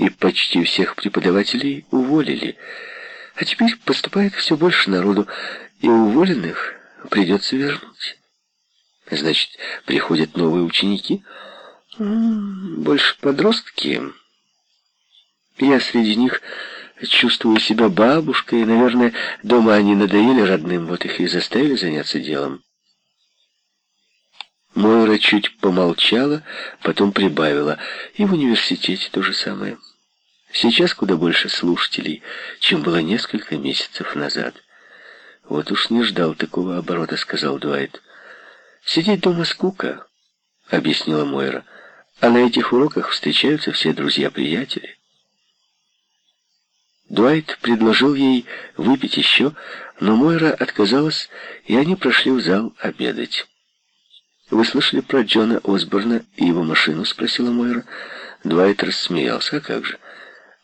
и почти всех преподавателей уволили. А теперь поступает все больше народу, и уволенных придется вернуть. Значит, приходят новые ученики, больше подростки. Я среди них чувствую себя бабушкой, и, наверное, дома они надоели родным, вот их и заставили заняться делом. Мойра чуть помолчала, потом прибавила. И в университете то же самое. Сейчас куда больше слушателей, чем было несколько месяцев назад. «Вот уж не ждал такого оборота», — сказал Дуайт. «Сидеть дома скука», — объяснила Мойра. «А на этих уроках встречаются все друзья-приятели». Дуайт предложил ей выпить еще, но Мойра отказалась, и они прошли в зал обедать. «Вы слышали про Джона Осборна и его машину?» — спросила Мойра. Дуайт рассмеялся. «А как же?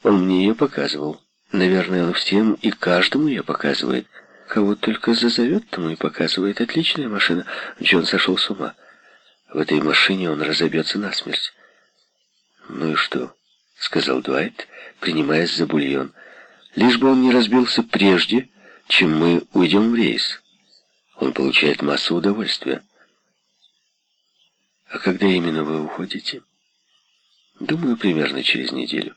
Он мне ее показывал. Наверное, он всем и каждому ее показывает. Кого только зазовет, тому и показывает. Отличная машина». Джон сошел с ума. В этой машине он разобьется насмерть. «Ну и что?» — сказал Дуайт, принимаясь за бульон. «Лишь бы он не разбился прежде, чем мы уйдем в рейс. Он получает массу удовольствия». А когда именно вы уходите? Думаю, примерно через неделю.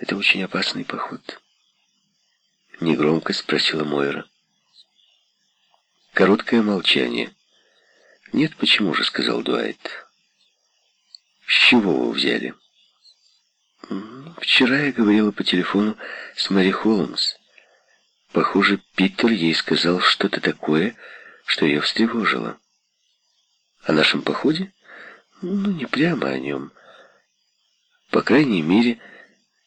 Это очень опасный поход. Негромко спросила Мойра. Короткое молчание. «Нет, почему же?» — сказал Дуайт. «С чего вы взяли?» «Вчера я говорила по телефону с Мэри Холмс. Похоже, Питер ей сказал что-то такое, что ее встревожило». О нашем походе? Ну, не прямо о нем. По крайней мере,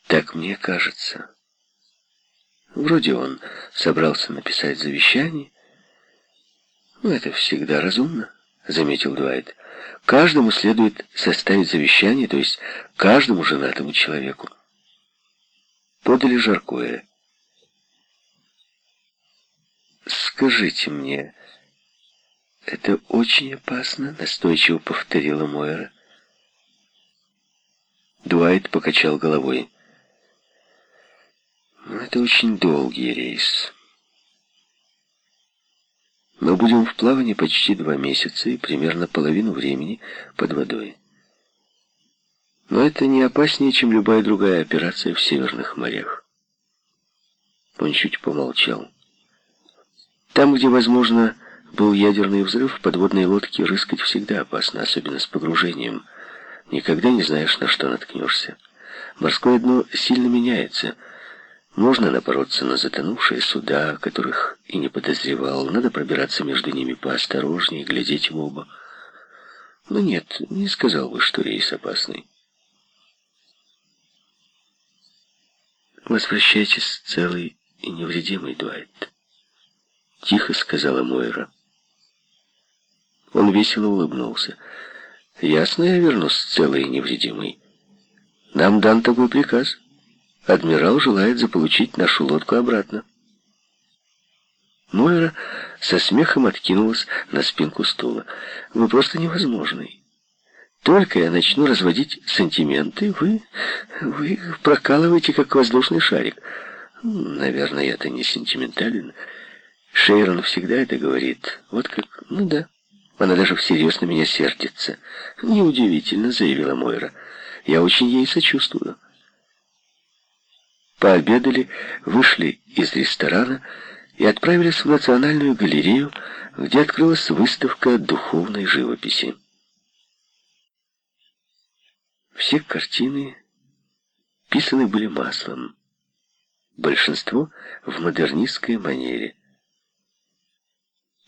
так мне кажется. Вроде он собрался написать завещание. Ну, это всегда разумно, заметил Дуайт. Каждому следует составить завещание, то есть каждому женатому человеку. Подали жаркое. «Скажите мне, «Это очень опасно», — настойчиво повторила Мойра. Дуайт покачал головой. «Это очень долгий рейс. Мы будем в плавании почти два месяца и примерно половину времени под водой. Но это не опаснее, чем любая другая операция в северных морях». Он чуть помолчал. «Там, где возможно был ядерный взрыв, подводные лодки рыскать всегда опасно, особенно с погружением. Никогда не знаешь, на что наткнешься. Морское дно сильно меняется. Можно напороться на затонувшие суда, которых и не подозревал. Надо пробираться между ними поосторожнее, глядеть в оба. Но нет, не сказал бы, что рейс опасный. «Возвращайтесь целый и невредимый, Дуайт», — тихо сказала Мойра. Он весело улыбнулся. «Ясно, я вернусь целый и невредимый. Нам дан такой приказ. Адмирал желает заполучить нашу лодку обратно». Мойра со смехом откинулась на спинку стула. «Вы просто невозможный. Только я начну разводить сантименты, вы, вы прокалываете, как воздушный шарик. Наверное, это не сентиментален. Шейрон всегда это говорит. Вот как, ну да». Она даже всерьез на меня сердится. Неудивительно, заявила Мойра. Я очень ей сочувствую. Пообедали, вышли из ресторана и отправились в Национальную галерею, где открылась выставка духовной живописи. Все картины писаны были маслом, большинство в модернистской манере.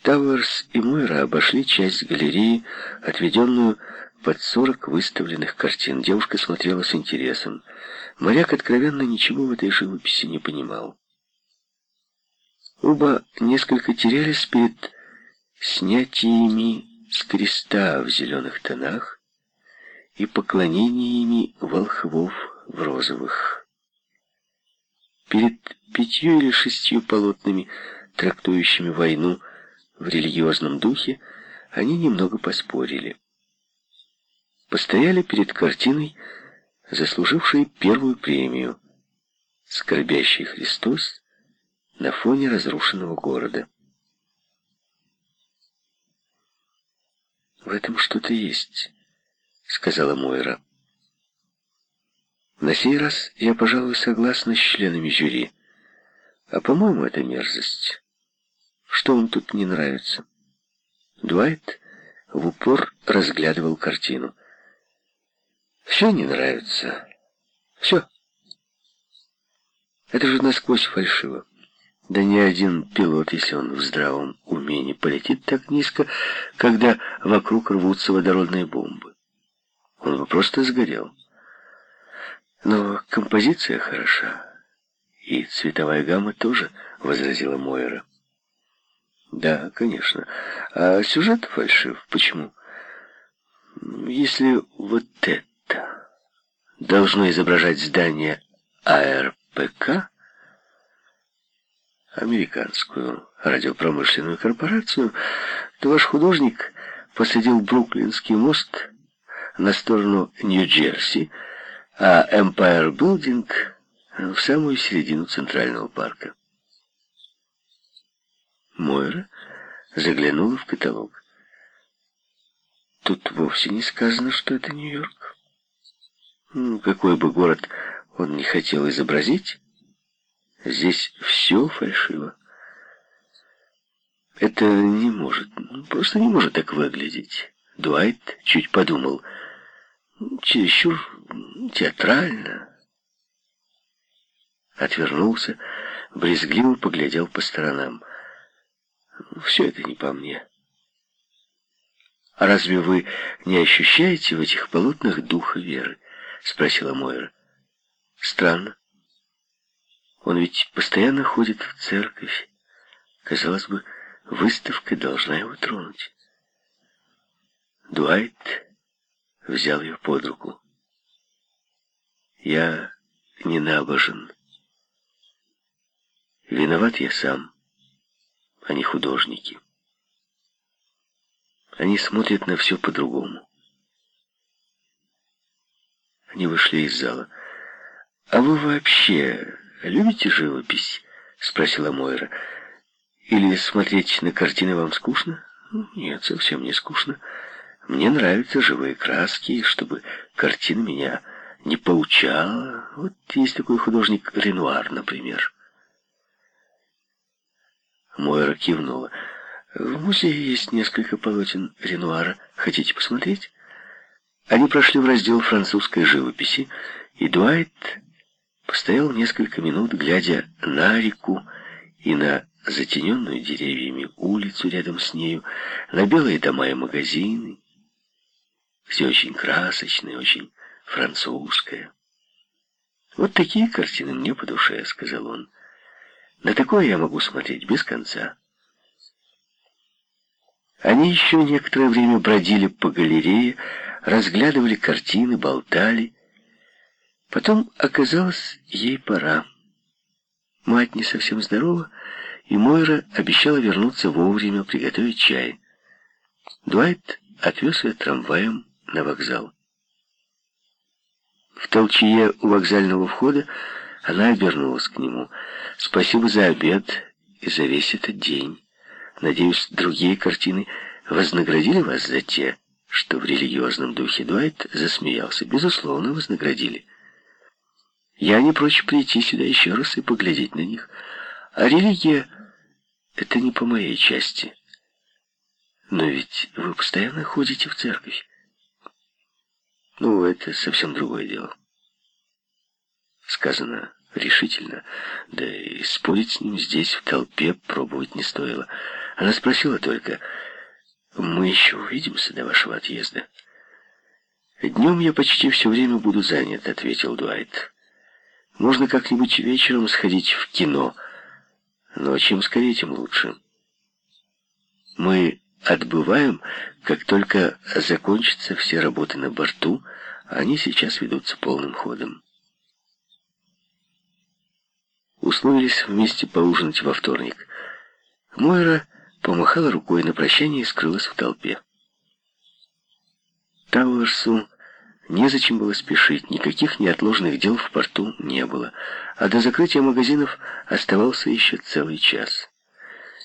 Тауэрс и Мойра обошли часть галереи, отведенную под сорок выставленных картин. Девушка смотрела с интересом. Моряк откровенно ничего в этой живописи не понимал. Оба несколько терялись перед снятиями с креста в зеленых тонах и поклонениями волхвов в розовых. Перед пятью или шестью полотнами, трактующими войну, в религиозном духе, они немного поспорили. Постояли перед картиной заслуживший первую премию «Скорбящий Христос» на фоне разрушенного города. «В этом что-то есть», — сказала Мойра. «На сей раз я, пожалуй, согласна с членами жюри. А, по-моему, это мерзость. Что вам тут не нравится?» Дуайт в упор разглядывал картину. «Все не нравится. Все. Это же насквозь фальшиво. Да ни один пилот, если он в здравом уме, не полетит так низко, когда вокруг рвутся водородные бомбы. Он бы просто сгорел. Но композиция хороша. И цветовая гамма тоже, возразила Мойра. Да, конечно. А сюжет фальшив. Почему? Если вот это должно изображать здание АРПК, американскую радиопромышленную корпорацию, то ваш художник посадил Бруклинский мост на сторону Нью-Джерси, а Empire Building в самую середину Центрального парка. Мойра заглянула в каталог. Тут вовсе не сказано, что это Нью-Йорк. Ну, какой бы город он не хотел изобразить, Здесь все фальшиво. Это не может, просто не может так выглядеть. Дуайт чуть подумал. Чересчур театрально. Отвернулся, брезгливо поглядел по сторонам. Все это не по мне. «А разве вы не ощущаете в этих полотнах духа веры?» — спросила Мойра. «Странно. Он ведь постоянно ходит в церковь. Казалось бы, выставка должна его тронуть. Дуайт взял ее под руку. Я не набожен. Виноват я сам, не художники. Они смотрят на все по-другому. Они вышли из зала. А вы вообще «Любите живопись?» — спросила Мойра. «Или смотреть на картины вам скучно?» «Нет, совсем не скучно. Мне нравятся живые краски, чтобы картина меня не поучала. Вот есть такой художник Ренуар, например». Мойра кивнула. «В музее есть несколько полотен Ренуара. Хотите посмотреть?» Они прошли в раздел французской живописи, и Дуайт Постоял несколько минут, глядя на реку и на затененную деревьями улицу рядом с нею, на белые дома и магазины. Все очень красочное, очень французское. «Вот такие картины мне по душе», — сказал он. «На такое я могу смотреть без конца». Они еще некоторое время бродили по галерее, разглядывали картины, болтали, Потом оказалось, ей пора. Мать не совсем здорова, и Мойра обещала вернуться вовремя, приготовить чай. Дуайт отвез ее трамваем на вокзал. В толчье у вокзального входа она обернулась к нему. «Спасибо за обед и за весь этот день. Надеюсь, другие картины вознаградили вас за те, что в религиозном духе Дуайт засмеялся. Безусловно, вознаградили». Я не прочь прийти сюда еще раз и поглядеть на них. А религия — это не по моей части. Но ведь вы постоянно ходите в церковь. Ну, это совсем другое дело. Сказано решительно, да и спорить с ним здесь, в толпе, пробовать не стоило. Она спросила только, «Мы еще увидимся до вашего отъезда?» «Днем я почти все время буду занят», — ответил Дуайт. Можно как-нибудь вечером сходить в кино, но чем скорее, тем лучше. Мы отбываем, как только закончатся все работы на борту, они сейчас ведутся полным ходом. Условились вместе поужинать во вторник. Мойра помахала рукой на прощание и скрылась в толпе. Тауэрсу Незачем было спешить, никаких неотложных дел в порту не было, а до закрытия магазинов оставался еще целый час.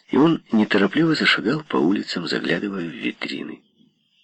И он неторопливо зашагал по улицам, заглядывая в витрины.